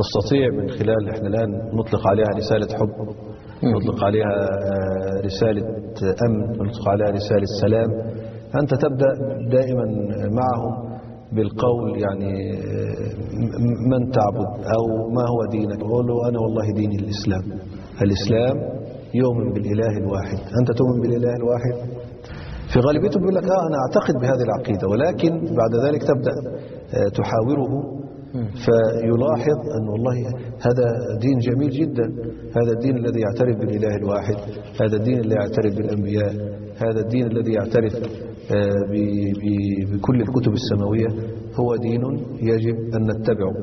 تستطيع من خلال إحنا الآن نطلق عليها رسالة حب نطلق عليها آه، رسالة أمن نطلق عليها رسالة سلام. أنت تبدأ دائما معهم بالقول يعني آه، من تعبد أو ما هو دينك؟ يقول له أنا والله ديني الإسلام. الإسلام يؤمن بالإله الواحد. أنت تؤمن بالإله الواحد؟ في غالبيته بيقول لك آه أنا أعتقد بهذه العقيدة ولكن بعد ذلك تبدأ آه، تحاوره فيلاحظ أن والله هذا دين جميل جدا. هذا الدين الذي يعترف بالإله الواحد هذا الدين الذي يعترف بالأنبياء هذا الدين الذي يعترف آه، بكل الكتب السماوية. هو دين يجب أن نتبعه.